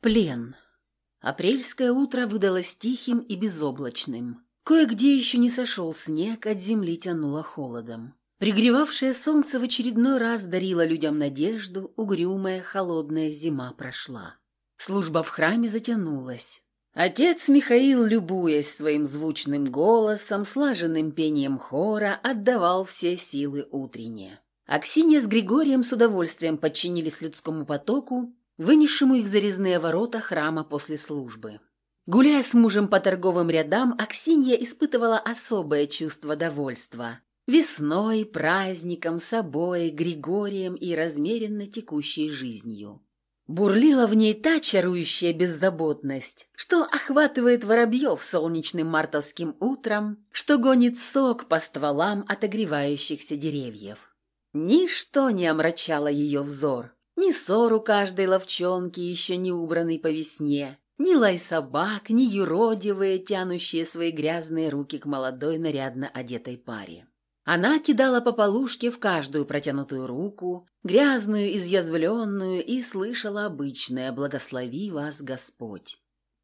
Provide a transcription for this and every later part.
Плен. Апрельское утро выдалось тихим и безоблачным. Кое-где еще не сошел снег, от земли тянуло холодом. Пригревавшее солнце в очередной раз дарило людям надежду, угрюмая холодная зима прошла. Служба в храме затянулась. Отец Михаил, любуясь своим звучным голосом, слаженным пением хора, отдавал все силы утренние. Аксинья с Григорием с удовольствием подчинились людскому потоку, вынесшему их зарезные ворота храма после службы. Гуляя с мужем по торговым рядам, Аксинья испытывала особое чувство довольства. Весной, праздником, собой, Григорием и размеренно текущей жизнью. Бурлила в ней та чарующая беззаботность, что охватывает воробьев солнечным мартовским утром, что гонит сок по стволам отогревающихся деревьев. Ничто не омрачало ее взор, ни ссору каждой ловчонки, еще не убранной по весне, ни лай собак, ни юродивые, тянущие свои грязные руки к молодой нарядно одетой паре. Она кидала по полушке в каждую протянутую руку, грязную, изъязвленную, и слышала обычное «Благослови вас, Господь».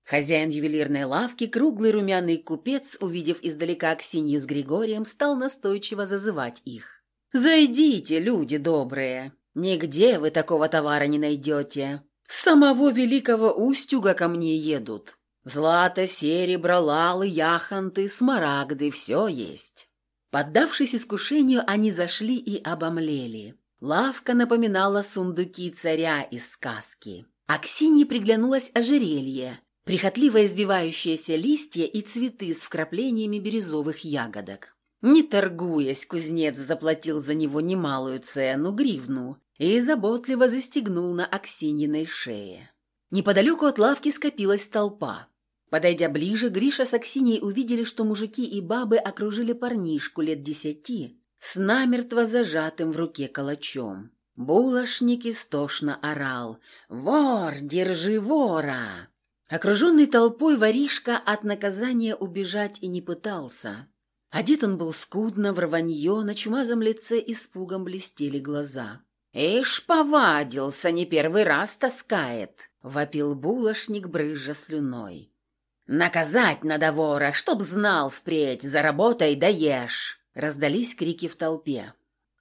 Хозяин ювелирной лавки, круглый румяный купец, увидев издалека Аксинью с Григорием, стал настойчиво зазывать их. «Зайдите, люди добрые! Нигде вы такого товара не найдете. С самого Великого Устюга ко мне едут. Злато, серебро, лалы, яхонты, смарагды – все есть». Поддавшись искушению, они зашли и обомлели. Лавка напоминала сундуки царя из сказки. Аксинье приглянулось ожерелье, прихотливо извивающиеся листья и цветы с вкраплениями бирюзовых ягодок. Не торгуясь, кузнец заплатил за него немалую цену, гривну, и заботливо застегнул на Аксиньиной шее. Неподалеку от лавки скопилась толпа. Подойдя ближе, Гриша с Аксиньей увидели, что мужики и бабы окружили парнишку лет десяти с намертво зажатым в руке калачом. Булошник истошно орал «Вор, держи вора!». Окруженный толпой воришка от наказания убежать и не пытался. Одет он был скудно, в рванье, на чумазом лице испугом блестели глаза. «Ишь, повадился, не первый раз таскает!» — вопил булошник, брызжа слюной. «Наказать надо вора, чтоб знал впредь, заработай да ешь!» Раздались крики в толпе.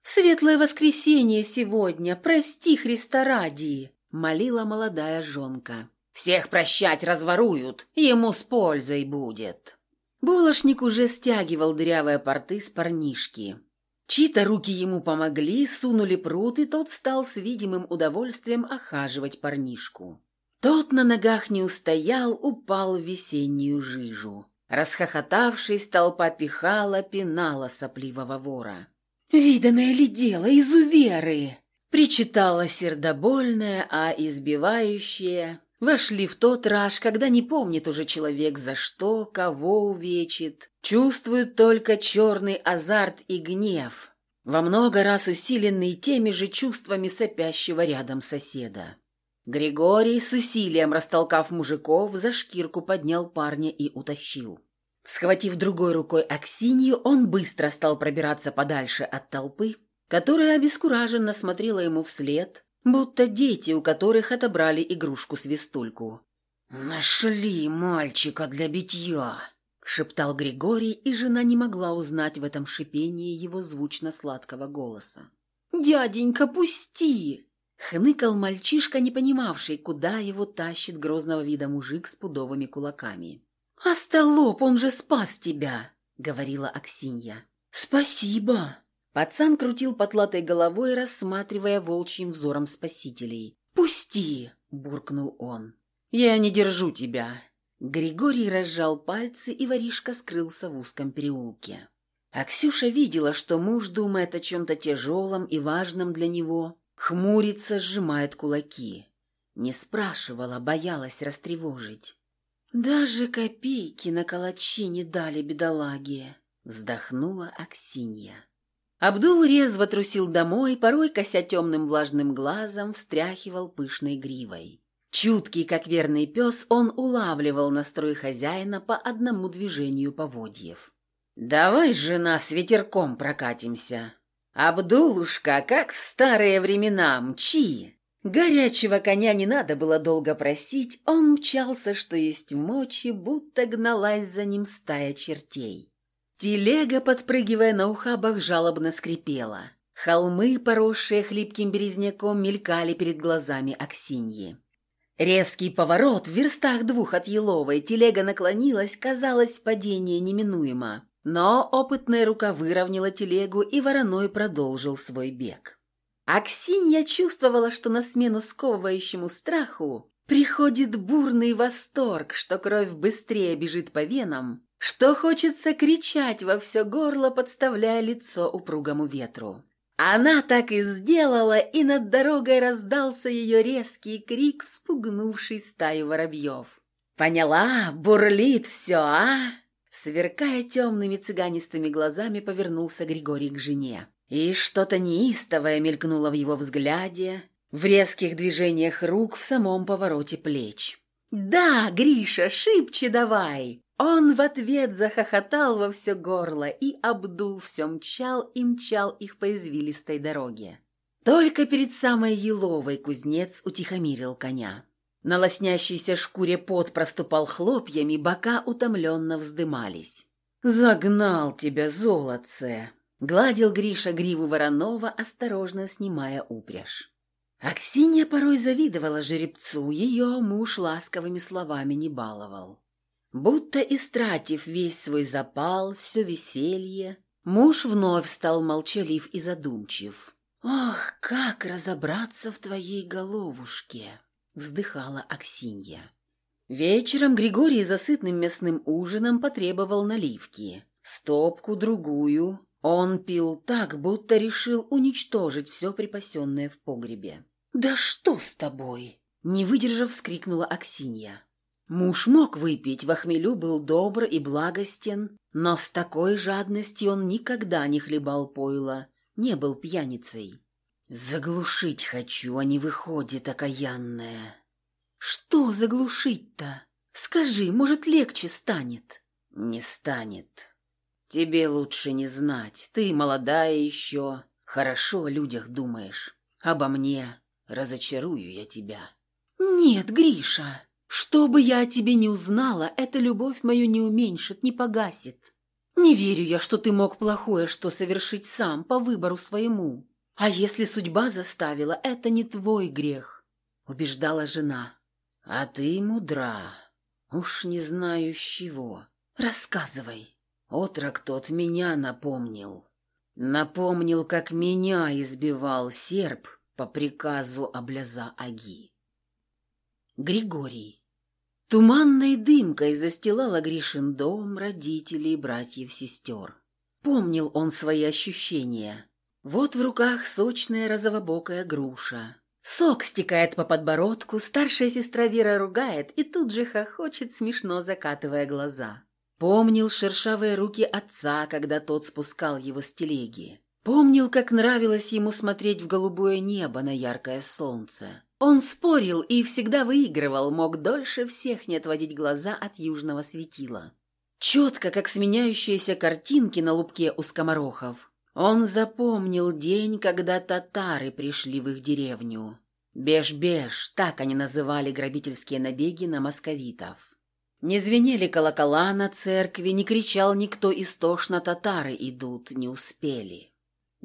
«Светлое воскресенье сегодня, прости Христа ради!» Молила молодая жонка. «Всех прощать разворуют, ему с пользой будет!» Булошник уже стягивал дырявые порты с парнишки. Чьи-то руки ему помогли, сунули пруд, и тот стал с видимым удовольствием охаживать парнишку. Тот на ногах не устоял, упал в весеннюю жижу. Расхохотавшись, толпа пихала, пинала сопливого вора. «Виданное ли дело, изуверы!» Причитала сердобольная, а избивающая вошли в тот раж, когда не помнит уже человек за что, кого увечит, чувствует только черный азарт и гнев, во много раз усиленный теми же чувствами сопящего рядом соседа. Григорий, с усилием растолкав мужиков, за шкирку поднял парня и утащил. Схватив другой рукой Аксинью, он быстро стал пробираться подальше от толпы, которая обескураженно смотрела ему вслед, будто дети, у которых отобрали игрушку-свистульку. «Нашли мальчика для битья!» — шептал Григорий, и жена не могла узнать в этом шипении его звучно-сладкого голоса. «Дяденька, пусти!» Хныкал мальчишка, не понимавший, куда его тащит грозного вида мужик с пудовыми кулаками. «Остолоп, он же спас тебя!» — говорила Аксинья. «Спасибо!» Пацан крутил потлатой головой, рассматривая волчьим взором спасителей. «Пусти!» — буркнул он. «Я не держу тебя!» Григорий разжал пальцы, и воришка скрылся в узком переулке. Аксюша видела, что муж думает о чем-то тяжелом и важном для него, Хмурится, сжимает кулаки. Не спрашивала, боялась растревожить. «Даже копейки на калачи не дали бедолаге», — вздохнула Аксинья. Абдул резво трусил домой, порой кося темным влажным глазом, встряхивал пышной гривой. Чуткий, как верный пес, он улавливал настрой хозяина по одному движению поводьев. «Давай, жена, с ветерком прокатимся», «Абдулушка, как в старые времена, мчи!» Горячего коня не надо было долго просить, он мчался, что есть мочи, будто гналась за ним стая чертей. Телега, подпрыгивая на ухабах, жалобно скрипела. Холмы, поросшие хлипким березняком, мелькали перед глазами Аксиньи. Резкий поворот в верстах двух от Еловой, телега наклонилась, казалось, падение неминуемо. Но опытная рука выровняла телегу, и вороной продолжил свой бег. Аксинья чувствовала, что на смену сковывающему страху приходит бурный восторг, что кровь быстрее бежит по венам, что хочется кричать во все горло, подставляя лицо упругому ветру. Она так и сделала, и над дорогой раздался ее резкий крик, вспугнувший стаю воробьев. «Поняла, бурлит все, а?» Сверкая темными цыганистыми глазами, повернулся Григорий к жене. И что-то неистовое мелькнуло в его взгляде, в резких движениях рук, в самом повороте плеч. «Да, Гриша, шибче давай!» Он в ответ захохотал во все горло, и Абдул все мчал и мчал их по извилистой дороге. Только перед самой Еловой кузнец утихомирил коня. На лоснящейся шкуре пот проступал хлопьями, бока утомленно вздымались. «Загнал тебя, золотце!» Гладил Гриша гриву Воронова, осторожно снимая упряжь. Аксинья порой завидовала жеребцу, ее муж ласковыми словами не баловал. Будто истратив весь свой запал, все веселье, муж вновь стал молчалив и задумчив. «Ох, как разобраться в твоей головушке!» — вздыхала Аксинья. Вечером Григорий за сытным мясным ужином потребовал наливки. Стопку, другую, он пил так, будто решил уничтожить все припасенное в погребе. «Да что с тобой?» Не выдержав, вскрикнула Аксинья. Муж мог выпить, в был добр и благостен, но с такой жадностью он никогда не хлебал пойла, не был пьяницей. «Заглушить хочу, а не выходит, окаянная». «Что заглушить-то? Скажи, может, легче станет?» «Не станет. Тебе лучше не знать. Ты молодая еще, хорошо о людях думаешь. Обо мне разочарую я тебя». «Нет, Гриша, что бы я о тебе не узнала, эта любовь мою не уменьшит, не погасит. Не верю я, что ты мог плохое что совершить сам, по выбору своему. А если судьба заставила, это не твой грех», — убеждала жена. «А ты мудра. Уж не знаю с чего. Рассказывай». Отрок тот меня напомнил. Напомнил, как меня избивал серп по приказу обляза Аги. Григорий. Туманной дымкой застилала Гришин дом, родителей, братьев, сестер. Помнил он свои ощущения. Вот в руках сочная розовобокая груша. Сок стекает по подбородку, старшая сестра Вера ругает и тут же хохочет, смешно закатывая глаза. Помнил шершавые руки отца, когда тот спускал его с телеги. Помнил, как нравилось ему смотреть в голубое небо на яркое солнце. Он спорил и всегда выигрывал, мог дольше всех не отводить глаза от южного светила. Четко, как сменяющиеся картинки на лубке у скоморохов, он запомнил день, когда татары пришли в их деревню. Беж-беж, так они называли грабительские набеги на московитов. Не звенели колокола на церкви, не кричал никто истошно «татары идут», не успели.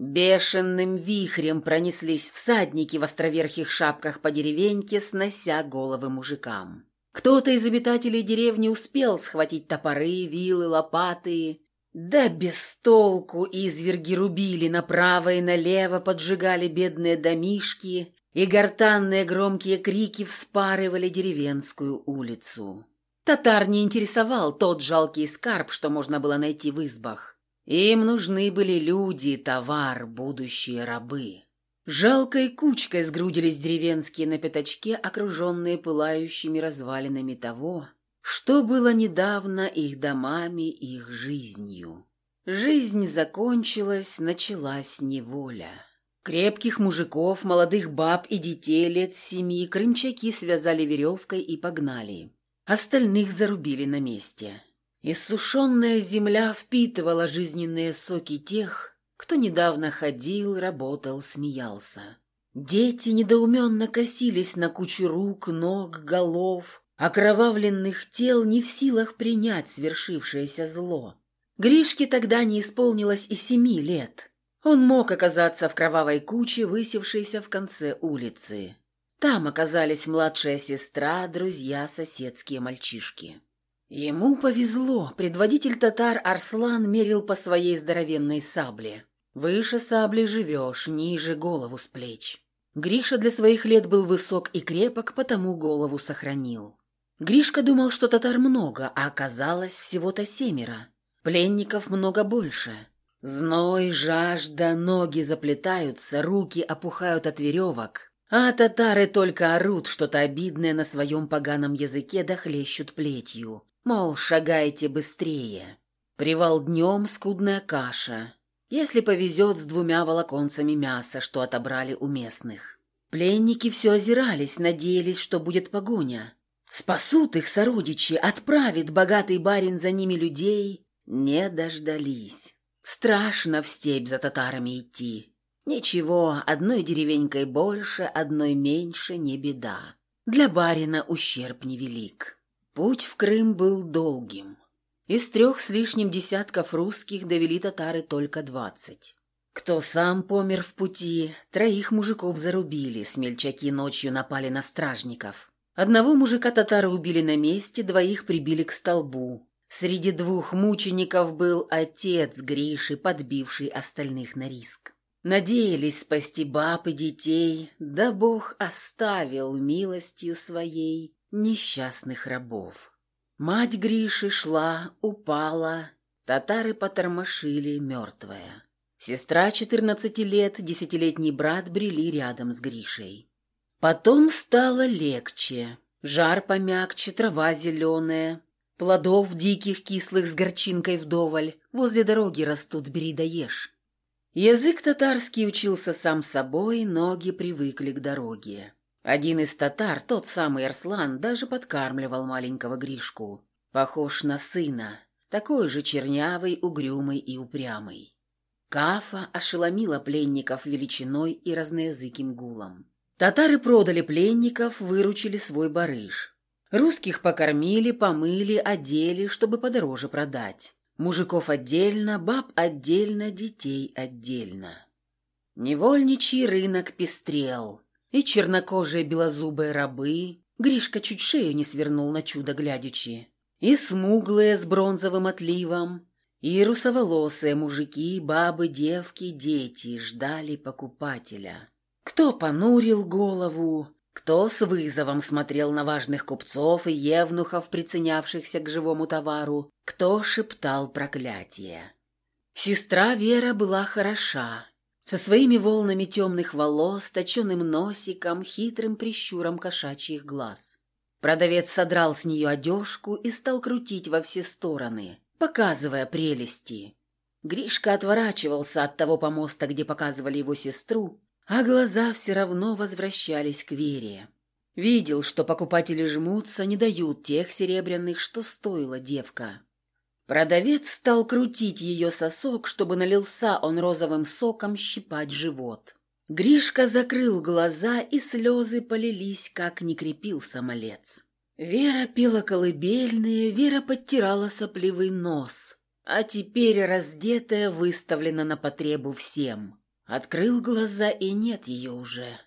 Бешеным вихрем пронеслись всадники в островерхих шапках по деревеньке, снося головы мужикам. Кто-то из обитателей деревни успел схватить топоры, вилы, лопаты. Да без толку изверги рубили направо и налево, поджигали бедные домишки, и гортанные громкие крики вспарывали деревенскую улицу. Татар не интересовал тот жалкий скарб, что можно было найти в избах. Им нужны были люди, товар, будущие рабы. Жалкой кучкой сгрудились деревенские на пятачке, окруженные пылающими развалинами того, что было недавно их домами, их жизнью. Жизнь закончилась, началась неволя. Крепких мужиков, молодых баб и детей лет семи крымчаки связали веревкой и погнали. Остальных зарубили на месте. Иссушенная земля впитывала жизненные соки тех, кто недавно ходил, работал, смеялся. Дети недоуменно косились на кучу рук, ног, голов, окровавленных тел не в силах принять свершившееся зло. Гришке тогда не исполнилось и семи лет. Он мог оказаться в кровавой куче, высевшейся в конце улицы. Там оказались младшая сестра, друзья, соседские мальчишки. Ему повезло, предводитель татар Арслан мерил по своей здоровенной сабле. Выше сабли живешь, ниже голову с плеч. Гриша для своих лет был высок и крепок, потому голову сохранил. Гришка думал, что татар много, а оказалось всего-то семеро. Пленников много больше. Зной, жажда, ноги заплетаются, руки опухают от веревок, а татары только орут что-то обидное на своем поганом языке да плетью. Мол, шагайте быстрее. Привал днем, скудная каша. Если повезет с двумя волоконцами мяса, что отобрали у местных. Пленники все озирались, надеялись, что будет погоня. Спасут их сородичи, отправит богатый барин за ними людей. Не дождались. Страшно в степь за татарами идти. Ничего, одной деревенькой больше, одной меньше, не беда. Для барина ущерб невелик. Путь в Крым был долгим. Из трех с лишним десятков русских довели татары только двадцать. Кто сам помер в пути, троих мужиков зарубили, смельчаки ночью напали на стражников. Одного мужика татары убили на месте, двоих прибили к столбу. Среди двух мучеников был отец Гриши, подбивший остальных на риск. Надеялись спасти баб и детей, да Бог оставил милостью своей несчастных рабов. Мать Гриши шла, упала, татары потормошили, мертвая. Сестра четырнадцати лет, десятилетний брат брели рядом с Гришей. Потом стало легче. Жар помягче, трава зеленая, плодов диких кислых с горчинкой вдоволь, возле дороги растут, бери да. Язык татарский учился сам собой, ноги привыкли к дороге. Один из татар, тот самый Арслан, даже подкармливал маленького Гришку. Похож на сына, такой же чернявый, угрюмый и упрямый. Кафа ошеломила пленников величиной и разноязыким гулом. Татары продали пленников, выручили свой барыш. Русских покормили, помыли, одели, чтобы подороже продать. Мужиков отдельно, баб отдельно, детей отдельно. Невольничий рынок пестрел и чернокожие белозубые рабы, Гришка чуть шею не свернул на чудо глядячи, и смуглые с бронзовым отливом, и русоволосые мужики, бабы, девки, дети ждали покупателя. Кто понурил голову, кто с вызовом смотрел на важных купцов и евнухов, приценявшихся к живому товару, кто шептал проклятие. Сестра Вера была хороша, со своими волнами темных волос, точеным носиком, хитрым прищуром кошачьих глаз. Продавец содрал с нее одежку и стал крутить во все стороны, показывая прелести. Гришка отворачивался от того помоста, где показывали его сестру, а глаза все равно возвращались к Вере. Видел, что покупатели жмутся, не дают тех серебряных, что стоила девка. Продавец стал крутить ее сосок, чтобы налился он розовым соком щипать живот. Гришка закрыл глаза, и слезы полились, как не крепился малец. Вера пела колыбельные, Вера подтирала сопливый нос, а теперь раздетая выставлена на потребу всем. Открыл глаза, и нет ее уже.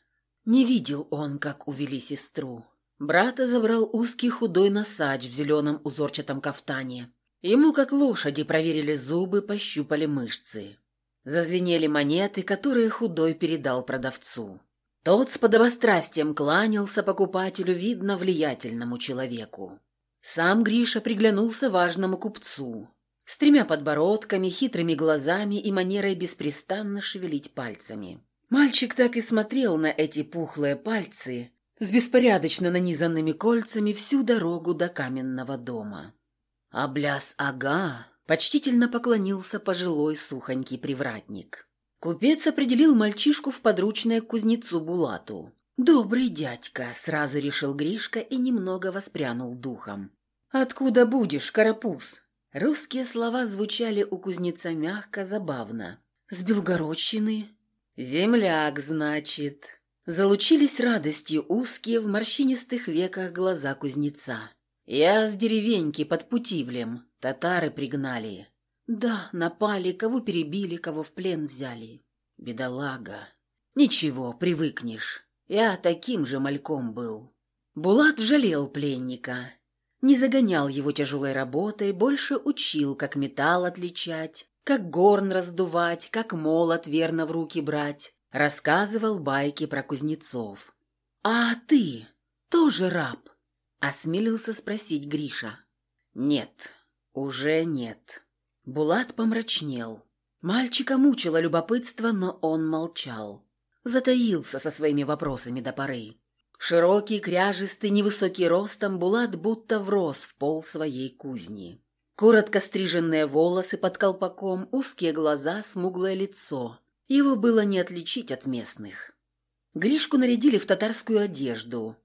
Не видел он, как увели сестру. Брата забрал узкий худой носач в зеленом узорчатом кафтане. Ему, как лошади, проверили зубы, пощупали мышцы. Зазвенели монеты, которые худой передал продавцу. Тот с подобострастием кланялся покупателю, видно, влиятельному человеку. Сам Гриша приглянулся важному купцу. С тремя подбородками, хитрыми глазами и манерой беспрестанно шевелить пальцами. Мальчик так и смотрел на эти пухлые пальцы с беспорядочно нанизанными кольцами всю дорогу до каменного дома. «Абляс ага!» — почтительно поклонился пожилой сухонький привратник. Купец определил мальчишку в подручное кузнецу Булату. «Добрый дядька», — сразу решил Гришка и немного воспрянул духом. «Откуда будешь, карапуз?» Русские слова звучали у кузнеца мягко, забавно. «С Белгородщины?» «Земляк, значит». Залучились радостью узкие в морщинистых веках глаза кузнеца. «Я с деревеньки под Путивлем. Татары пригнали». «Да, напали, кого перебили, кого в плен взяли». «Бедолага». «Ничего, привыкнешь. Я таким же мальком был». Булат жалел пленника. Не загонял его тяжелой работой, больше учил, как металл отличать, как горн раздувать, как молот верно в руки брать. Рассказывал байки про кузнецов. «А ты тоже раб?» – осмелился спросить Гриша. «Нет, уже нет». Булат помрачнел. Мальчика мучило любопытство, но он молчал. Затаился со своими вопросами до поры. Широкий, кряжистый, невысокий ростом, Булат будто врос в пол своей кузни. Коротко стриженные волосы под колпаком, узкие глаза, смуглое лицо. Его было не отличить от местных. Гришку нарядили в татарскую одежду.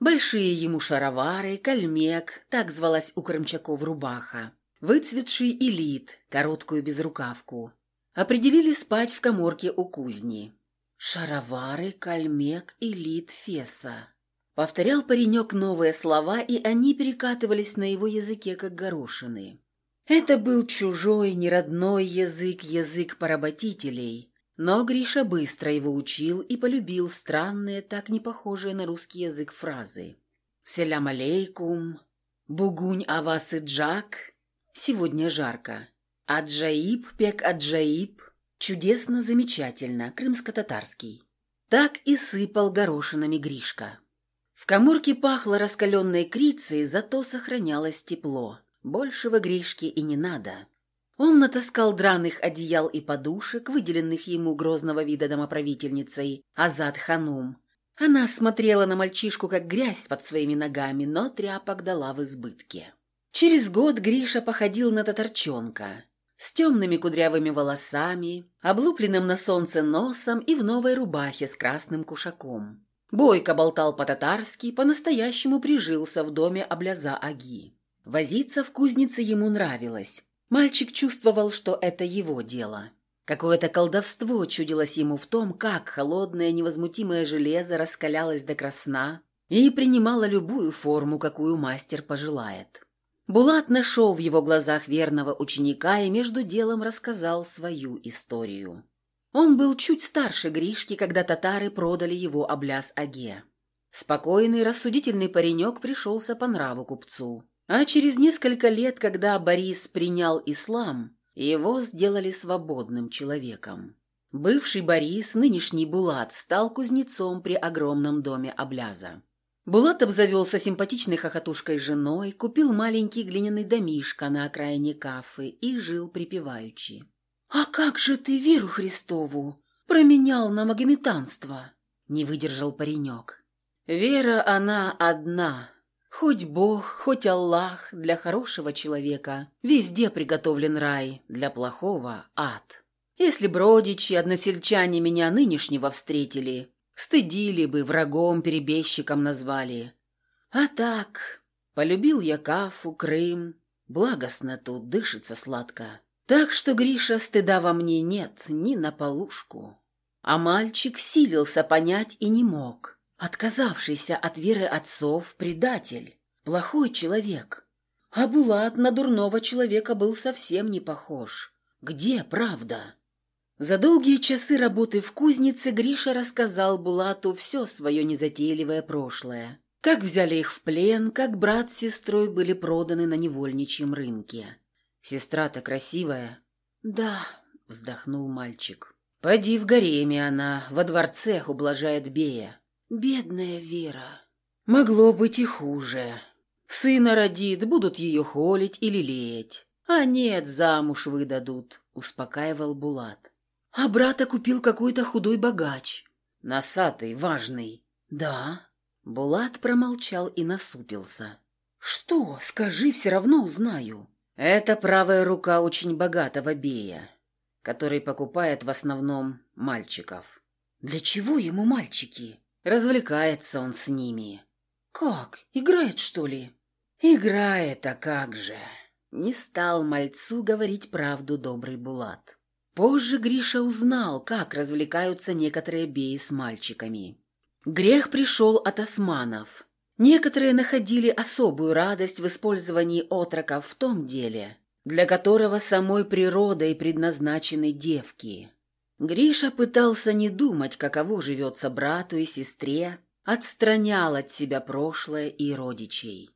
Большие ему шаровары, кальмек, так звалась у крымчаков рубаха, выцветший элит, короткую безрукавку. Определили спать в коморке у кузни. «Шаровары, кальмек, элит, феса». Повторял паренек новые слова, и они перекатывались на его языке, как горошины. Это был чужой, неродной язык, язык поработителей, но Гриша быстро его учил и полюбил странные, так не похожие на русский язык фразы. «Селям алейкум», «Бугунь авасы джак», «Сегодня жарко», «Аджаиб пек аджаиб», «Чудесно, замечательно», крымско-татарский. Так и сыпал горошинами Гришка. В коморке пахло раскаленной крицей, зато сохранялось тепло. Большего Гришки и не надо. Он натаскал драных одеял и подушек, выделенных ему грозного вида домоправительницей, Азад Ханум. Она смотрела на мальчишку, как грязь под своими ногами, но тряпок дала в избытке. Через год Гриша походил на татарчонка. С темными кудрявыми волосами, облупленным на солнце носом и в новой рубахе с красным кушаком. Бойко болтал по-татарски, по-настоящему прижился в доме Абляза Аги. Возиться в кузнице ему нравилось. Мальчик чувствовал, что это его дело. Какое-то колдовство чудилось ему в том, как холодное невозмутимое железо раскалялось до красна и принимало любую форму, какую мастер пожелает. Булат нашел в его глазах верного ученика и между делом рассказал свою историю. Он был чуть старше Гришки, когда татары продали его обляз Аге. Спокойный, рассудительный паренек пришелся по нраву купцу. А через несколько лет, когда Борис принял ислам, его сделали свободным человеком. Бывший Борис, нынешний Булат, стал кузнецом при огромном доме Обляза. Булат обзавелся симпатичной хохотушкой женой, купил маленький глиняный домишко на окраине Кафы и жил припеваючи. «А как же ты веру Христову променял на магометанство?» — не выдержал паренек. «Вера она одна», Хоть Бог, хоть Аллах для хорошего человека везде приготовлен рай, для плохого — ад. Если бродичи, односельчане меня нынешнего встретили, стыдили бы, врагом, перебежчиком назвали. А так, полюбил я Кафу, Крым, благостно тут, дышится сладко. Так что, Гриша, стыда во мне нет ни на полушку. А мальчик силился понять и не мог. Отказавшийся от веры отцов предатель, плохой человек. А Булат на дурного человека был совсем не похож. Где правда? За долгие часы работы в кузнице Гриша рассказал Булату все свое незатейливое прошлое. Как взяли их в плен, как брат с сестрой были проданы на невольничьем рынке. «Сестра-то красивая?» «Да», — вздохнул мальчик. «Поди в гареме она, во дворце ублажает Бея. Бедная Вера. Могло быть и хуже. Сына родит, будут ее холить или лелеять. А нет, замуж выдадут, успокаивал Булат. А брата купил какой-то худой богач. Носатый, важный. Да. Булат промолчал и насупился. Что? Скажи, все равно узнаю. Это правая рука очень богатого Бея, который покупает в основном мальчиков. Для чего ему мальчики? Развлекается он с ними. Как? Играет, что ли? Играет, а как же? Не стал мальцу говорить правду добрый Булат. Позже Гриша узнал, как развлекаются некоторые беи с мальчиками. Грех пришел от османов. Некоторые находили особую радость в использовании отроков в том деле, для которого самой природой предназначены девки. Гриша пытался не думать, каково живется брату и сестре, отстранял от себя прошлое и родичей.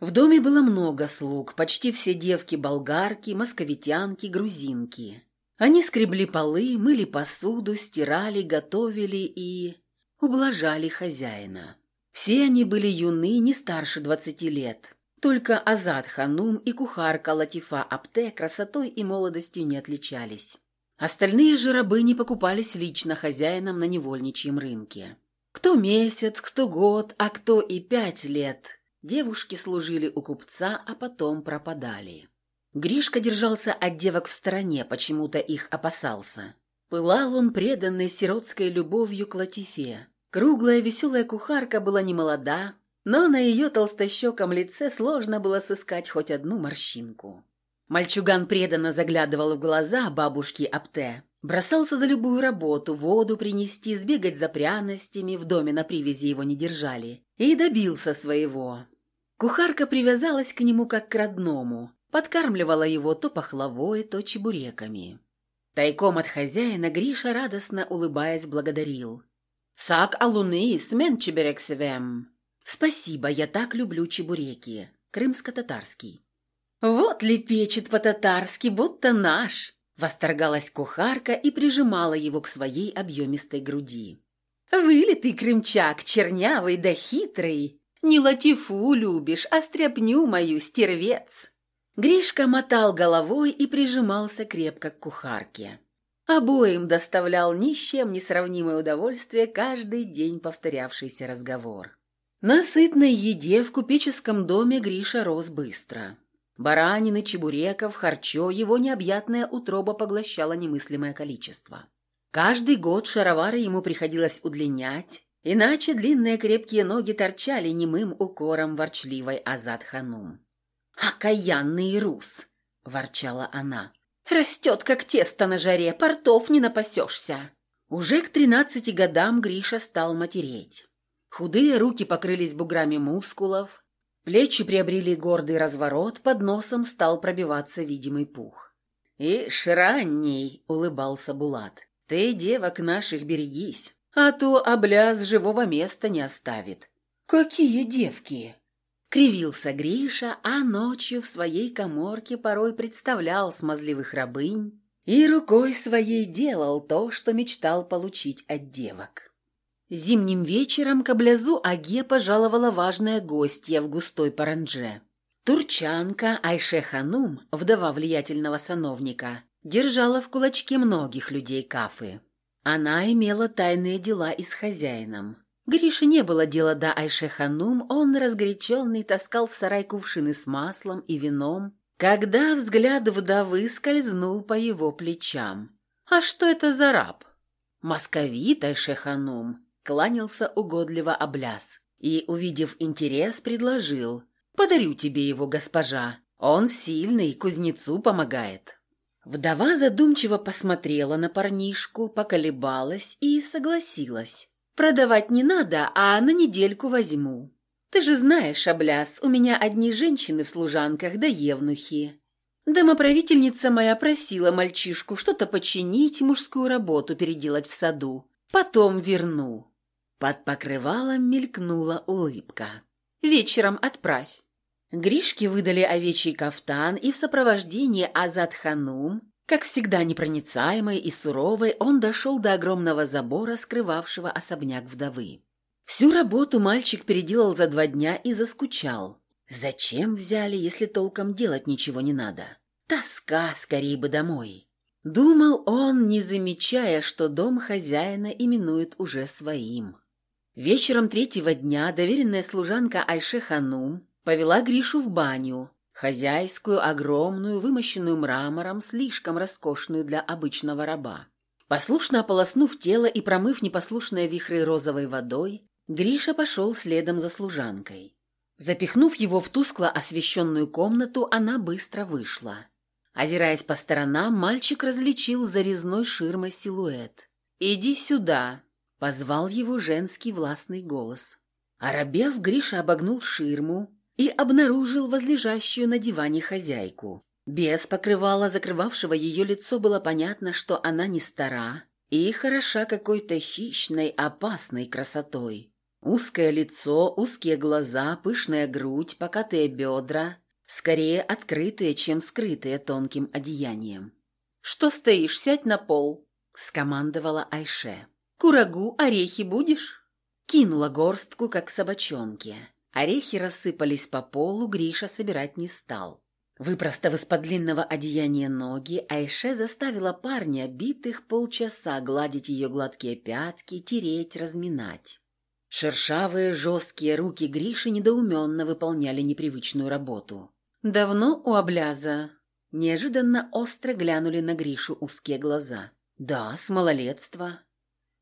В доме было много слуг, почти все девки-болгарки, московитянки, грузинки. Они скребли полы, мыли посуду, стирали, готовили и... ублажали хозяина. Все они были юны, не старше двадцати лет. Только Азад Ханум и кухарка Латифа Апте красотой и молодостью не отличались. Остальные же рабы не покупались лично хозяином на невольничьем рынке. Кто месяц, кто год, а кто и пять лет. Девушки служили у купца, а потом пропадали. Гришка держался от девок в стороне, почему-то их опасался. Пылал он преданной сиротской любовью к Латифе. Круглая веселая кухарка была немолода, но на ее толстощеком лице сложно было сыскать хоть одну морщинку. Мальчуган преданно заглядывал в глаза бабушки Апте, бросался за любую работу, воду принести, сбегать за пряностями, в доме на привязи его не держали, и добился своего. Кухарка привязалась к нему как к родному, подкармливала его то пахлавой, то чебуреками. Тайком от хозяина Гриша, радостно улыбаясь, благодарил. «Сак алуны, смен чеберексвем!» «Спасибо, я так люблю чебуреки!» Крымско-татарский. «Вот лепечет по-татарски, будто наш!» Восторгалась кухарка и прижимала его к своей объемистой груди. «Вылитый крымчак, чернявый да хитрый! Не латифу любишь, а стряпню мою, стервец!» Гришка мотал головой и прижимался крепко к кухарке. Обоим доставлял ни с чем не сравнимое удовольствие каждый день повторявшийся разговор. На сытной еде в купеческом доме Гриша рос быстро. Баранины, чебуреков, харчо его необъятная утроба поглощала немыслимое количество. Каждый год шаровары ему приходилось удлинять, иначе длинные крепкие ноги торчали немым укором ворчливой Азад Ханум. «Окаянный рус!» – ворчала она. «Растет, как тесто на жаре, портов не напасешься!» Уже к тринадцати годам Гриша стал матереть. Худые руки покрылись буграми мускулов, Плечи приобрели гордый разворот, под носом стал пробиваться видимый пух. «Ишь, ранний!» — улыбался Булат. «Ты, девок наших, берегись, а то обляз живого места не оставит». «Какие девки?» Кривился Гриша, а ночью в своей коморке порой представлял смазливых рабынь и рукой своей делал то, что мечтал получить от девок. Зимним вечером к облязу Аге пожаловала важная гостья в густой паранже. Турчанка Айше Ханум, вдова влиятельного сановника, держала в кулачке многих людей кафы. Она имела тайные дела и с хозяином. Грише не было дела до Айше Ханум, он, разгоряченный, таскал в сарай кувшины с маслом и вином, когда взгляд вдовы скользнул по его плечам. «А что это за раб?» «Московит Айше Ханум», кланялся угодливо обляз и, увидев интерес, предложил «Подарю тебе его, госпожа. Он сильный, кузнецу помогает». Вдова задумчиво посмотрела на парнишку, поколебалась и согласилась. «Продавать не надо, а на недельку возьму. Ты же знаешь, обляз, у меня одни женщины в служанках да евнухи. Домоправительница моя просила мальчишку что-то починить, мужскую работу переделать в саду. Потом верну. Под покрывалом мелькнула улыбка. «Вечером отправь». Гришке выдали овечий кафтан, и в сопровождении Азат Ханум, как всегда непроницаемый и суровый, он дошел до огромного забора, скрывавшего особняк вдовы. Всю работу мальчик переделал за два дня и заскучал. Зачем взяли, если толком делать ничего не надо? Тоска скорее бы домой. Думал он, не замечая, что дом хозяина именует уже своим. Вечером третьего дня доверенная служанка Айше Ханум повела Гришу в баню, хозяйскую, огромную, вымощенную мрамором, слишком роскошную для обычного раба. Послушно ополоснув тело и промыв непослушные вихры розовой водой, Гриша пошел следом за служанкой. Запихнув его в тускло освещенную комнату, она быстро вышла. Озираясь по сторонам, мальчик различил за резной ширмой силуэт. «Иди сюда», Позвал его женский властный голос. Оробев, Гриша обогнул ширму и обнаружил возлежащую на диване хозяйку. Без покрывала, закрывавшего ее лицо, было понятно, что она не стара и хороша какой-то хищной, опасной красотой. Узкое лицо, узкие глаза, пышная грудь, покатые бедра, скорее открытые, чем скрытые тонким одеянием. «Что стоишь? Сядь на пол!» — скомандовала Айше. «Курагу, орехи будешь?» Кинула горстку, как собачонки. Орехи рассыпались по полу, Гриша собирать не стал. Выпростав из-под длинного одеяния ноги, Айше заставила парня битых полчаса гладить ее гладкие пятки, тереть, разминать. Шершавые, жесткие руки Гриши недоуменно выполняли непривычную работу. «Давно у обляза?» Неожиданно остро глянули на Гришу узкие глаза. «Да, с малолетства».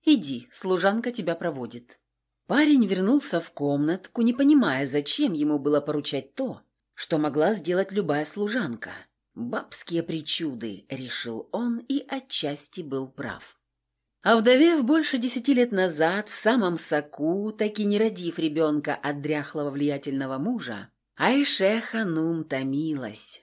«Иди, служанка тебя проводит». Парень вернулся в комнатку, не понимая, зачем ему было поручать то, что могла сделать любая служанка. «Бабские причуды», — решил он и отчасти был прав. А вдовев больше десяти лет назад, в самом соку, таки не родив ребенка от дряхлого влиятельного мужа, Айше Ханум томилась.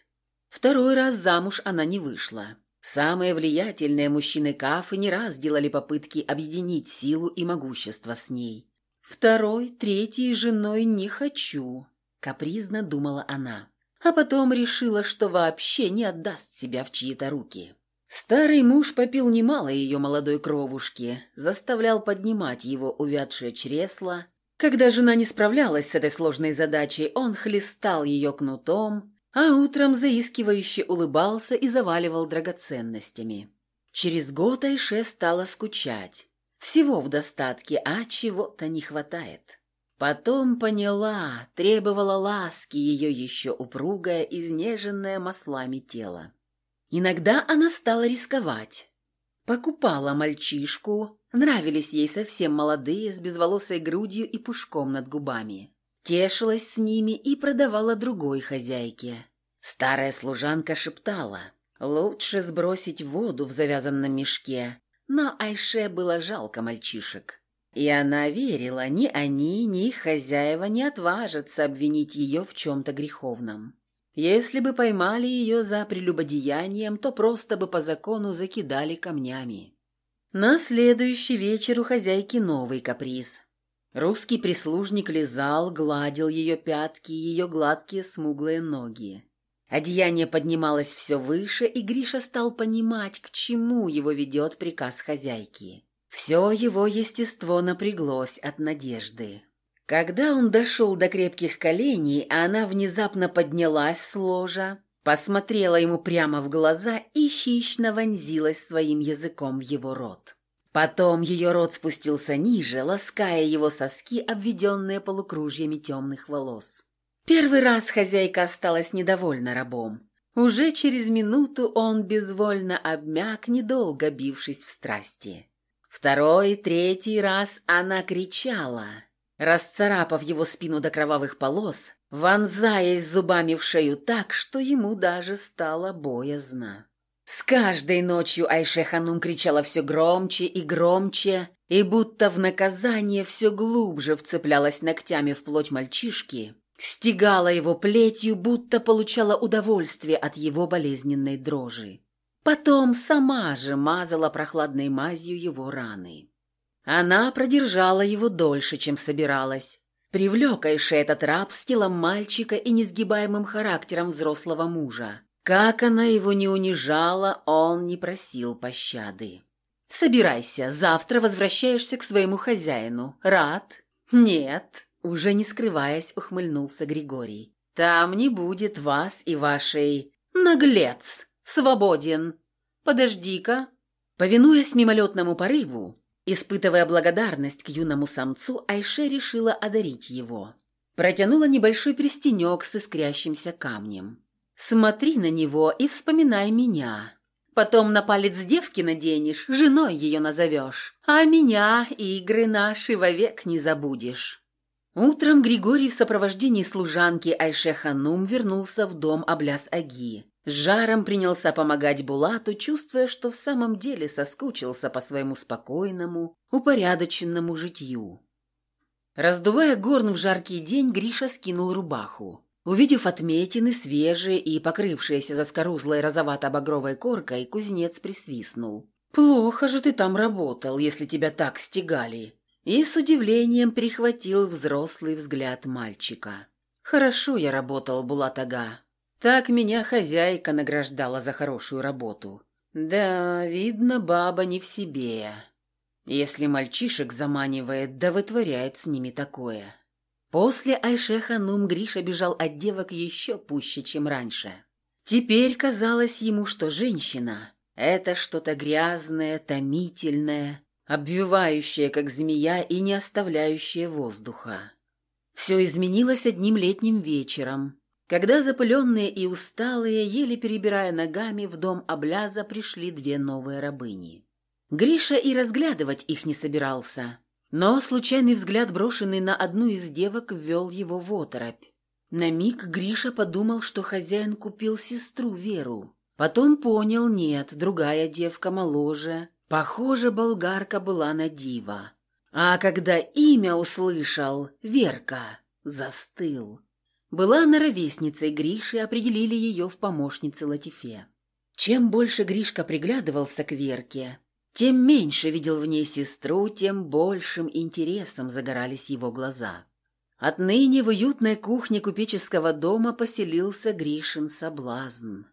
Второй раз замуж она не вышла. Самые влиятельные мужчины Кафы не раз делали попытки объединить силу и могущество с ней. Второй, третьей женой не хочу капризно думала она. А потом решила, что вообще не отдаст себя в чьи-то руки. Старый муж попил немало ее молодой кровушки, заставлял поднимать его увядшее чресло. Когда жена не справлялась с этой сложной задачей, он хлестал ее кнутом, а утром заискивающе улыбался и заваливал драгоценностями. Через год Айше стала скучать. Всего в достатке, а чего-то не хватает. Потом поняла, требовала ласки ее еще упругое, изнеженное маслами тело. Иногда она стала рисковать. Покупала мальчишку, нравились ей совсем молодые, с безволосой грудью и пушком над губами. Тешилась с ними и продавала другой хозяйке. Старая служанка шептала, лучше сбросить воду в завязанном мешке, но Айше было жалко мальчишек. И она верила, ни они, ни их хозяева не отважатся обвинить ее в чем-то греховном. Если бы поймали ее за прелюбодеянием, то просто бы по закону закидали камнями. На следующий вечер у хозяйки новый каприз. Русский прислужник лизал, гладил ее пятки, ее гладкие смуглые ноги. Одеяние поднималось все выше, и Гриша стал понимать, к чему его ведет приказ хозяйки. Все его естество напряглось от надежды. Когда он дошел до крепких коленей, а она внезапно поднялась с ложа, посмотрела ему прямо в глаза и хищно вонзилась своим языком в его рот. Потом ее рот спустился ниже, лаская его соски, обведенные полукружьями темных волос. Первый раз хозяйка осталась недовольна рабом. Уже через минуту он безвольно обмяк, недолго бившись в страсти. Второй, третий раз она кричала, расцарапав его спину до кровавых полос, вонзаясь зубами в шею так, что ему даже стало боязно. С каждой ночью Айше Ханум кричала все громче и громче, и будто в наказание все глубже вцеплялась ногтями в плоть мальчишки, стегала его плетью, будто получала удовольствие от его болезненной дрожи. Потом сама же мазала прохладной мазью его раны. Она продержала его дольше, чем собиралась. Привлек Айше этот раб с телом мальчика и несгибаемым характером взрослого мужа. Как она его не унижала, он не просил пощады. «Собирайся, завтра возвращаешься к своему хозяину. Рад?» «Нет», — уже не скрываясь, ухмыльнулся Григорий. «Там не будет вас и вашей... наглец!» Свободен. Подожди-ка». Повинуясь мимолетному порыву, испытывая благодарность к юному самцу, Айше решила одарить его. Протянула небольшой перстенек с искрящимся камнем. «Смотри на него и вспоминай меня. Потом на палец девки наденешь, женой ее назовешь. А меня, игры наши, вовек не забудешь». Утром Григорий в сопровождении служанки Айше Ханум вернулся в дом Абляс Аги с жаром принялся помогать Булату, чувствуя, что в самом деле соскучился по своему спокойному, упорядоченному житью. Раздувая горн в жаркий день, Гриша скинул рубаху. Увидев отметины, свежие и покрывшиеся заскорузлой розовато-багровой коркой, кузнец присвистнул. «Плохо же ты там работал, если тебя так стегали!» И с удивлением перехватил взрослый взгляд мальчика. «Хорошо я работал, Булатага. Так меня хозяйка награждала за хорошую работу. Да, видно, баба не в себе. Если мальчишек заманивает, да вытворяет с ними такое. После Айше Ханум Гриша бежал от девок еще пуще, чем раньше. Теперь казалось ему, что женщина — это что-то грязное, томительное, обвивающее, как змея, и не оставляющее воздуха. Все изменилось одним летним вечером, когда запыленные и усталые, еле перебирая ногами, в дом Обляза пришли две новые рабыни. Гриша и разглядывать их не собирался, но случайный взгляд, брошенный на одну из девок, ввел его в оторопь. На миг Гриша подумал, что хозяин купил сестру Веру. Потом понял, нет, другая девка моложе. Похоже, болгарка была на дива. А когда имя услышал, Верка, застыл. Была она ровесницей Гриши, определили ее в помощнице Латифе. Чем больше Гришка приглядывался к Верке, тем меньше видел в ней сестру, тем большим интересом загорались его глаза. Отныне в уютной кухне купеческого дома поселился Гришин соблазн.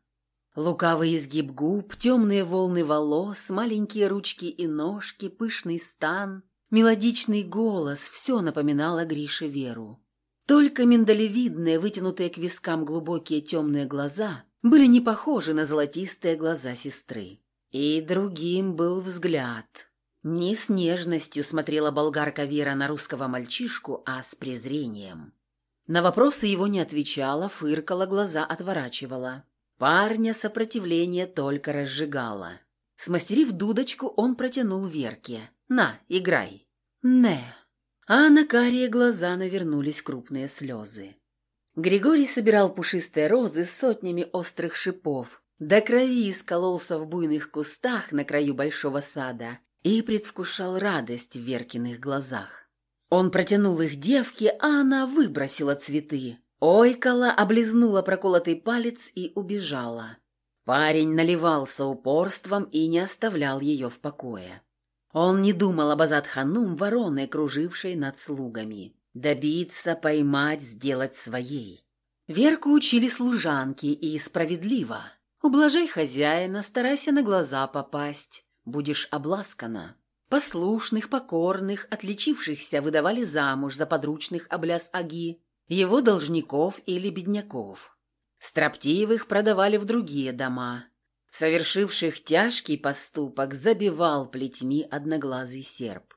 Лукавый изгиб губ, темные волны волос, маленькие ручки и ножки, пышный стан, мелодичный голос – все напоминало Грише Веру. Только миндалевидные, вытянутые к вискам глубокие темные глаза были не похожи на золотистые глаза сестры. И другим был взгляд. Не с нежностью смотрела болгарка Вера на русского мальчишку, а с презрением. На вопросы его не отвечала, фыркала, глаза отворачивала. Парня сопротивление только разжигало. Смастерив дудочку, он протянул Верке. «На, играй». «Не», а на карие глаза навернулись крупные слезы. Григорий собирал пушистые розы с сотнями острых шипов, до крови искололся в буйных кустах на краю большого сада и предвкушал радость в Веркиных глазах. Он протянул их девке, а она выбросила цветы, ойкала, облизнула проколотый палец и убежала. Парень наливался упорством и не оставлял ее в покое. Он не думал об Азат-Ханум, вороной, кружившей над слугами. Добиться, поймать, сделать своей. Верку учили служанки, и справедливо. Ублажай хозяина, старайся на глаза попасть, будешь обласкана. Послушных, покорных, отличившихся выдавали замуж за подручных обляз Аги, его должников или бедняков. Строптивых продавали в другие дома, совершивших тяжкий поступок, забивал плетьми одноглазый серп.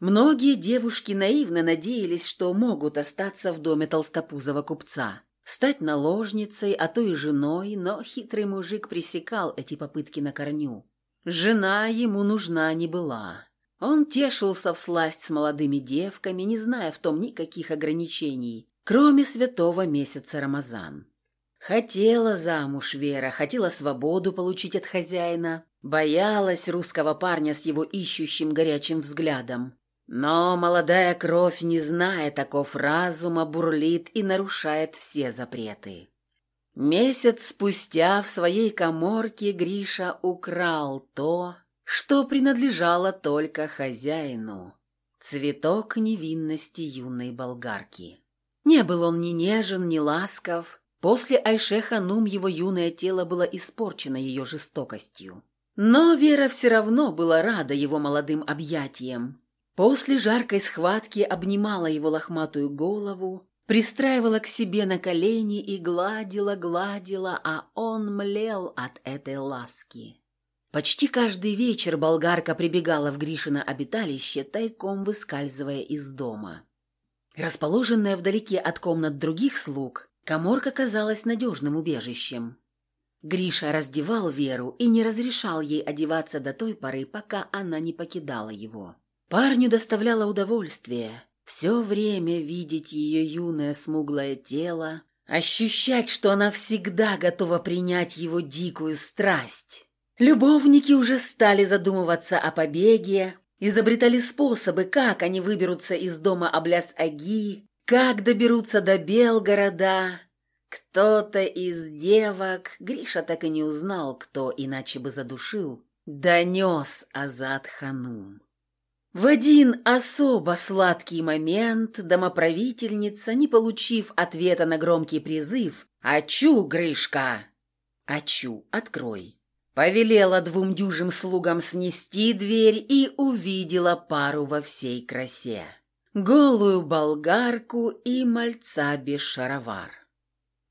Многие девушки наивно надеялись, что могут остаться в доме толстопузого купца, стать наложницей, а то и женой, но хитрый мужик пресекал эти попытки на корню. Жена ему нужна не была. Он тешился в сласть с молодыми девками, не зная в том никаких ограничений, кроме святого месяца Рамазан. Хотела замуж Вера, хотела свободу получить от хозяина, боялась русского парня с его ищущим горячим взглядом. Но молодая кровь, не зная таков разума, бурлит и нарушает все запреты. Месяц спустя в своей коморке Гриша украл то, что принадлежало только хозяину. Цветок невинности юной болгарки. Не был он ни нежен, ни ласков, После Айше Ханум его юное тело было испорчено ее жестокостью. Но Вера все равно была рада его молодым объятиям. После жаркой схватки обнимала его лохматую голову, пристраивала к себе на колени и гладила, гладила, а он млел от этой ласки. Почти каждый вечер болгарка прибегала в Гришино обиталище, тайком выскальзывая из дома. Расположенная вдалеке от комнат других слуг, Коморка казалась надежным убежищем. Гриша раздевал Веру и не разрешал ей одеваться до той поры, пока она не покидала его. Парню доставляло удовольствие все время видеть ее юное смуглое тело, Ощущать, что она всегда готова принять его дикую страсть. Любовники уже стали задумываться о побеге, изобретали способы, как они выберутся из дома Абляс-Аги, как доберутся до Белгорода. Кто-то из девок, Гриша так и не узнал, кто, иначе бы задушил, донес Азат Ханум. В один особо сладкий момент домоправительница, не получив ответа на громкий призыв «Ачу, Гришка!» «Ачу, открой!» Повелела двум дюжим слугам снести дверь и увидела пару во всей красе. Голую болгарку и мальца без шаровар.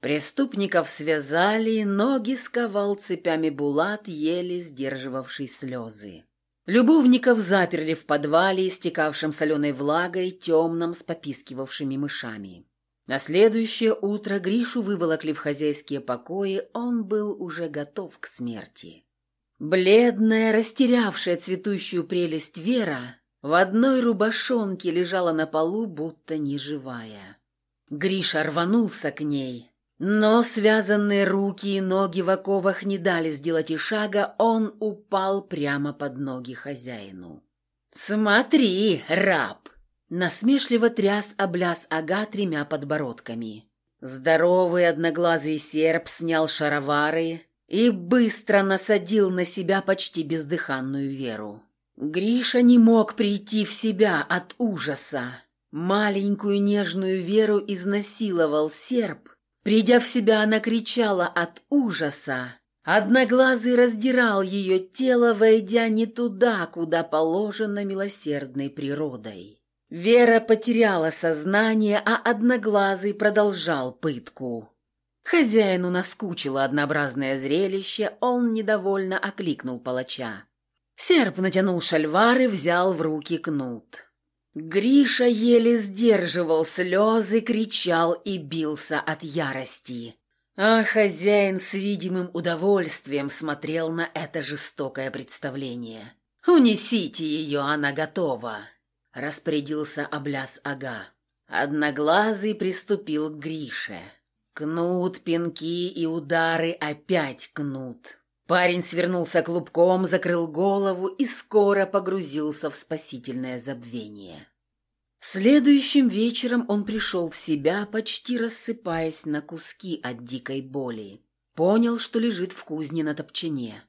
Преступников связали, ноги сковал цепями Булат, еле сдерживавший слезы. Любовников заперли в подвале, истекавшем соленой влагой, темном с попискивавшими мышами. На следующее утро Гришу выволокли в хозяйские покои, он был уже готов к смерти. Бледная, растерявшая цветущую прелесть Вера в одной рубашонке лежала на полу, будто неживая. Гриша рванулся к ней, но связанные руки и ноги в оковах не дали сделать и шага, он упал прямо под ноги хозяину. «Смотри, раб!» Насмешливо тряс обляс ага тремя подбородками. Здоровый одноглазый серп снял шаровары и быстро насадил на себя почти бездыханную Веру. Гриша не мог прийти в себя от ужаса. Маленькую нежную Веру изнасиловал серп, Придя в себя, она кричала от ужаса. Одноглазый раздирал ее тело, войдя не туда, куда положено милосердной природой. Вера потеряла сознание, а Одноглазый продолжал пытку. Хозяину наскучило однообразное зрелище, он недовольно окликнул палача. Серп натянул шальвар и взял в руки кнут. Гриша еле сдерживал слезы, кричал и бился от ярости. А хозяин с видимым удовольствием смотрел на это жестокое представление. «Унесите ее, она готова!» – распорядился Обляс Ага. Одноглазый приступил к Грише. Кнут, пинки и удары, опять кнут. Парень свернулся клубком, закрыл голову и скоро погрузился в спасительное забвение. Следующим вечером он пришел в себя, почти рассыпаясь на куски от дикой боли. Понял, что лежит в кузне на топчине.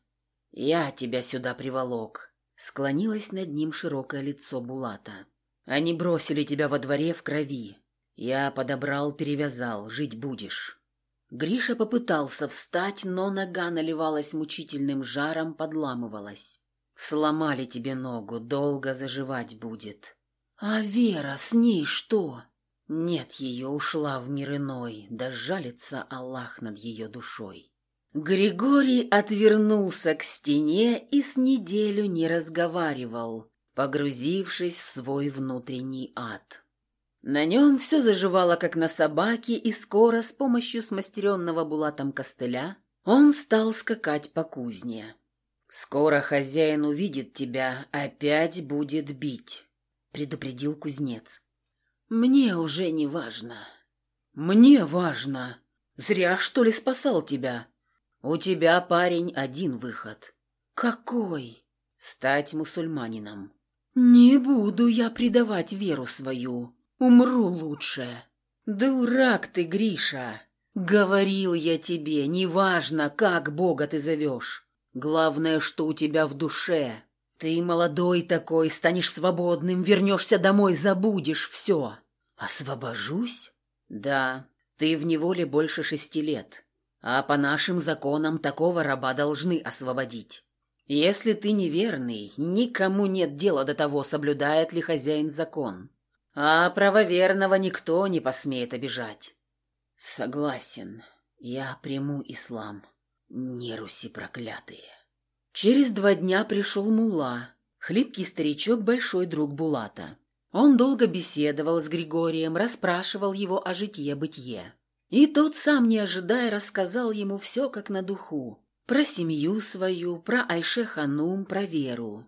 «Я тебя сюда приволок», — склонилось над ним широкое лицо Булата. «Они бросили тебя во дворе в крови. Я подобрал, перевязал, жить будешь». Гриша попытался встать, но нога наливалась мучительным жаром, подламывалась. «Сломали тебе ногу, долго заживать будет». «А Вера, с ней что?» Нет, ее ушла в мир иной, да жалится Аллах над ее душой. Григорий отвернулся к стене и с неделю не разговаривал, погрузившись в свой внутренний ад. На нем все заживало, как на собаке, и скоро с помощью смастеренного булатом костыля он стал скакать по кузне. «Скоро хозяин увидит тебя, опять будет бить», — предупредил кузнец. «Мне уже не важно». «Мне важно. Зря, что ли, спасал тебя. У тебя, парень, один выход». «Какой?» «Стать мусульманином». «Не буду я предавать веру свою», Умру лучше. Дурак ты, Гриша. Говорил я тебе, неважно, как Бога ты зовешь. Главное, что у тебя в душе. Ты молодой такой, станешь свободным, вернешься домой, забудешь все. Освобожусь? Да, ты в неволе больше шести лет. А по нашим законам такого раба должны освободить. Если ты неверный, никому нет дела до того, соблюдает ли хозяин закон а правоверного никто не посмеет обижать. Согласен, я приму ислам. Не руси проклятые. Через два дня пришел мулла, хлипкий старичок, большой друг Булата. Он долго беседовал с Григорием, расспрашивал его о житье-бытие. И тот, сам не ожидая, рассказал ему все как на духу. Про семью свою, про Айше Ханум, про веру.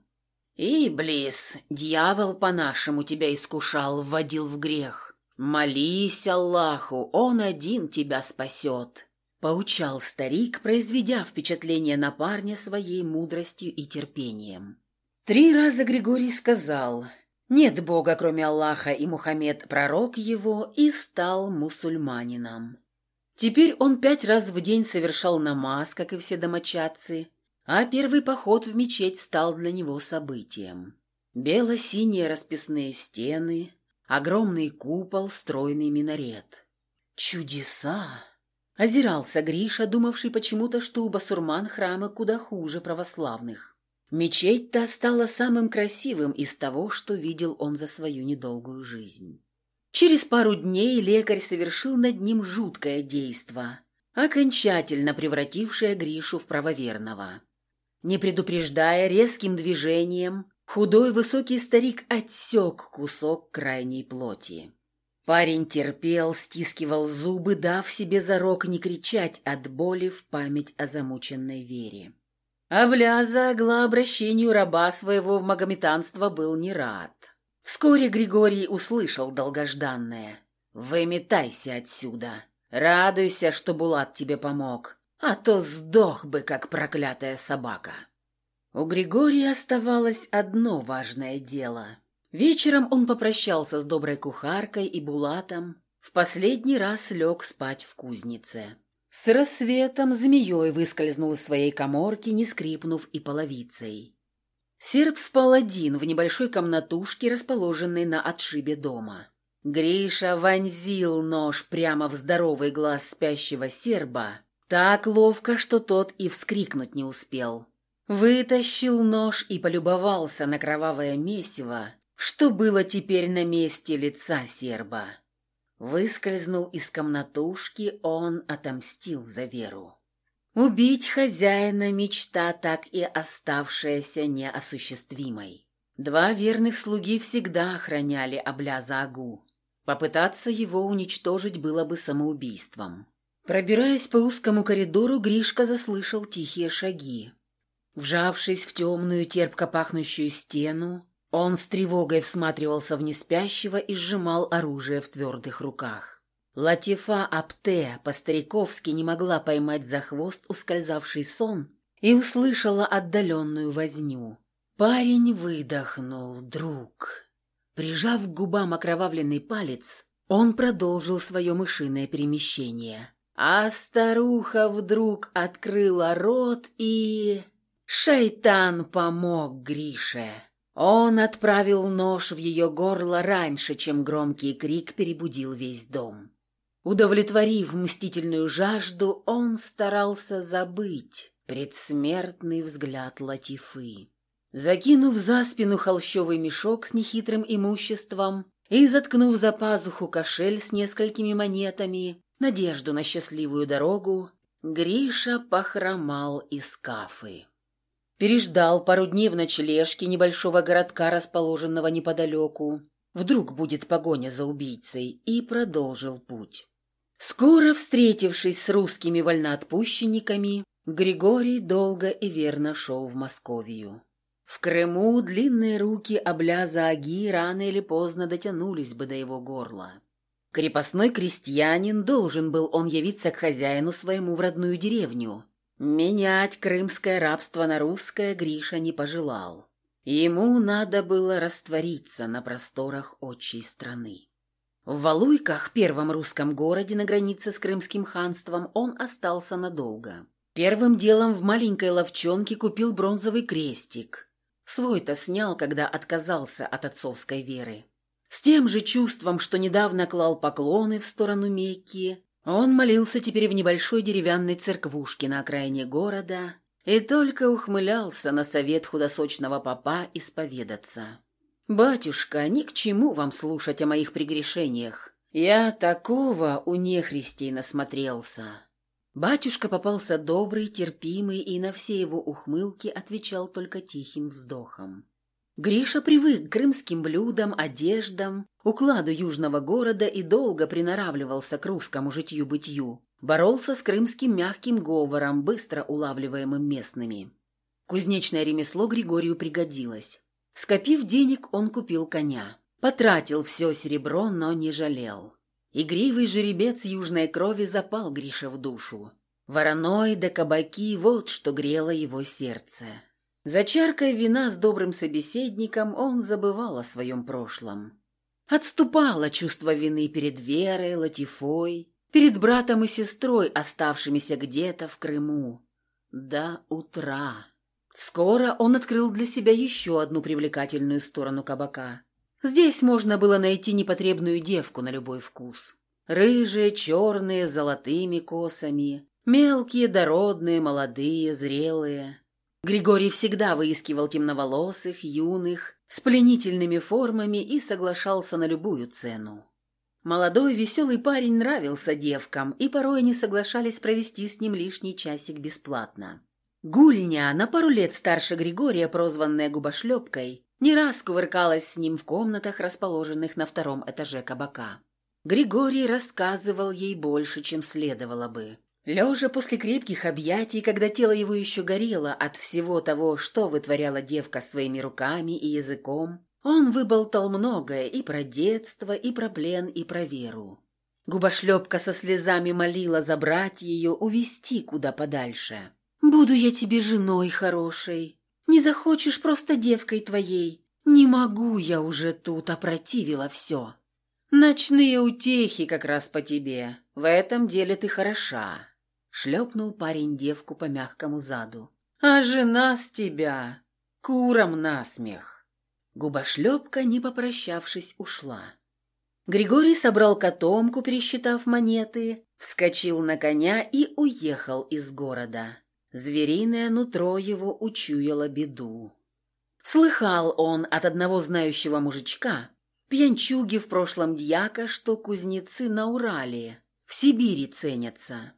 «И, Близ, дьявол по-нашему тебя искушал, вводил в грех. «Молись Аллаху, Он один тебя спасет», — поучал старик, произведя впечатление на парня своей мудростью и терпением. Три раза Григорий сказал «Нет Бога, кроме Аллаха, и Мухаммед – пророк его, и стал мусульманином». Теперь он пять раз в день совершал намаз, как и все домочадцы, а первый поход в мечеть стал для него событием. Бело-синие расписные стены, огромный купол, стройный минарет. Чудеса! Озирался Гриша, думавший почему-то, что у басурман храмы куда хуже православных. Мечеть-то стала самым красивым из того, что видел он за свою недолгую жизнь. Через пару дней лекарь совершил над ним жуткое действо, окончательно превратившее Гришу в правоверного. Не предупреждая резким движением, худой высокий старик отсек кусок крайней плоти. Парень терпел, стискивал зубы, дав себе зарок не кричать от боли в память о замученной вере. Абляза Агла обращению раба своего в магометанство был не рад. Вскоре Григорий услышал долгожданное. «Выметайся отсюда! Радуйся, что Булат тебе помог, а то сдох бы, как проклятая собака!» У Григория оставалось одно важное дело. Вечером он попрощался с доброй кухаркой и Булатом, в последний раз лег спать в кузнице. С рассветом змеей выскользнул из своей коморки, не скрипнув и половицей. Серб спал один в небольшой комнатушке, расположенной на отшибе дома. Гриша вонзил нож прямо в здоровый глаз спящего серба, так ловко, что тот и вскрикнуть не успел. Вытащил нож и полюбовался на кровавое месиво, что было теперь на месте лица серба. Выскользнул из комнатушки, он отомстил за Веру. Убить хозяина – мечта, так и оставшаяся неосуществимой. Два верных слуги всегда охраняли Абляза Агу. Попытаться его уничтожить было бы самоубийством. Пробираясь по узкому коридору, Гришка заслышал тихие шаги. Вжавшись в темную, терпко пахнущую стену, он с тревогой всматривался в неспящего и сжимал оружие в твердых руках. Латифа Апте по-стариковски не могла поймать за хвост ускользавший сон и услышала отдаленную возню. Парень выдохнул, друг. Прижав к губам окровавленный палец, он продолжил свое мышиное перемещение. А старуха вдруг открыла рот и... Шайтан помог Грише. Он отправил нож в ее горло раньше, чем громкий крик перебудил весь дом. Удовлетворив мстительную жажду, он старался забыть предсмертный взгляд Латифы. Закинув за спину холщовый мешок с нехитрым имуществом и заткнув за пазуху кошель с несколькими монетами, надежду на счастливую дорогу, Гриша похромал из кафы. Переждал пару дней в ночлежке небольшого городка, расположенного неподалеку. Вдруг будет погоня за убийцей, и продолжил путь. Скоро, встретившись с русскими вольноотпущенниками, Григорий долго и верно шел в Московию. В Крыму длинные руки обляза Аги рано или поздно дотянулись бы до его горла. Крепостной крестьянин должен был он явиться к хозяину своему в родную деревню, Менять крымское рабство на русское Гриша не пожелал. Ему надо было раствориться на просторах отчей страны. В Валуйках, первом русском городе на границе с Крымским ханством, он остался надолго. Первым делом в маленькой ловчонке купил бронзовый крестик. Свой-то снял, когда отказался от отцовской веры. С тем же чувством, что недавно клал поклоны в сторону Мекки, он молился теперь в небольшой деревянной церквушке на окраине города и только ухмылялся на совет худосочного попа исповедаться. «Батюшка, ни к чему вам слушать о моих прегрешениях. Я такого у нехристей насмотрелся». Батюшка попался добрый, терпимый и на все его ухмылки отвечал только тихим вздохом. Гриша привык к крымским блюдам, одеждам, укладу южного города и долго приноравливался к русскому житью-бытию. Боролся с крымским мягким говором, быстро улавливаемым местными. Кузнечное ремесло Григорию пригодилось. Скопив денег, он купил коня. Потратил все серебро, но не жалел. Игривый жеребец южной крови запал Грише в душу. Вороной да кабаки – вот что грело его сердце. За чаркой вина с добрым собеседником он забывал о своем прошлом. Отступало чувство вины перед Верой, Латифой, перед братом и сестрой, оставшимися где-то в Крыму. До утра. Скоро он открыл для себя еще одну привлекательную сторону кабака. Здесь можно было найти непотребную девку на любой вкус. Рыжие, черные, с золотыми косами, мелкие, дородные, молодые, зрелые. Григорий всегда выискивал темноволосых, юных, с пленительными формами и соглашался на любую цену. Молодой веселый парень нравился девкам, и порой они соглашались провести с ним лишний часик бесплатно. Гульня, на пару лет старше Григория, прозванная губошлепкой, не раз кувыркалась с ним в комнатах, расположенных на втором этаже кабака. Григорий рассказывал ей больше, чем следовало бы. Лежа после крепких объятий, когда тело его еще горело от всего того, что вытворяла девка своими руками и языком, он выболтал многое и про детство, и про плен, и про веру. Губошлепка со слезами молила забрать ее, увести куда подальше. «Буду я тебе женой хорошей. Не захочешь просто девкой твоей. Не могу я уже тут, опротивила все. Ночные утехи как раз по тебе. В этом деле ты хороша». Шлепнул парень девку по мягкому заду. «А жена с тебя! Куром насмех!» Губошлепка, не попрощавшись, ушла. Григорий собрал котомку, пересчитав монеты, вскочил на коня и уехал из города. Звериное нутро его учуяло беду. Слыхал он от одного знающего мужичка, пьянчуги в прошлом дьяка, что кузнецы на Урале, в Сибири ценятся.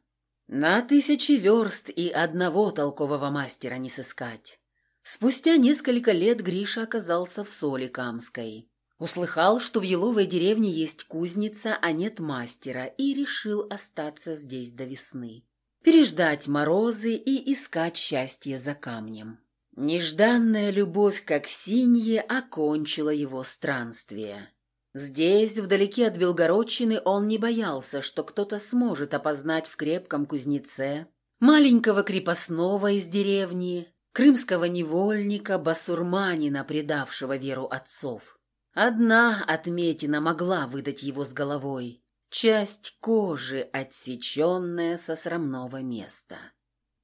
На тысячи верст и одного толкового мастера не сыскать. Спустя несколько лет Гриша оказался в Соликамской. Услыхал, что в Еловой деревне есть кузница, а нет мастера, и решил остаться здесь до весны. Переждать морозы и искать счастье за камнем. Нежданная любовь, как синье, окончила его странствие. Здесь, вдалеке от Белгородчины, он не боялся, что кто-то сможет опознать в крепком кузнеце маленького крепостного из деревни, крымского невольника, басурманина, предавшего веру отцов. Одна отметина могла выдать его с головой. Часть кожи, отсеченная со срамного места.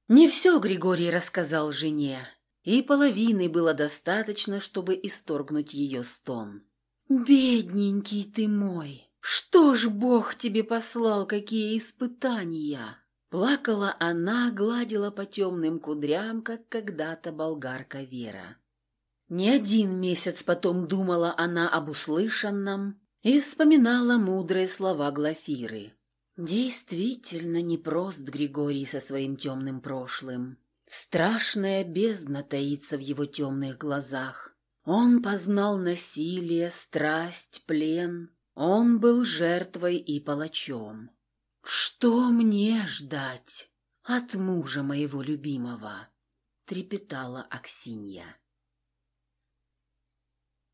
Не все Григорий рассказал жене, и половины было достаточно, чтобы исторгнуть ее стон. «Бедненький ты мой! Что ж Бог тебе послал, какие испытания!» Плакала она, гладила по темным кудрям, как когда-то болгарка Вера. Не один месяц потом думала она об услышанном и вспоминала мудрые слова Глафиры. Действительно непрост Григорий со своим темным прошлым. Страшная бездна таится в его темных глазах. Он познал насилие, страсть, плен. Он был жертвой и палачом. «Что мне ждать от мужа моего любимого?» — трепетала Аксинья.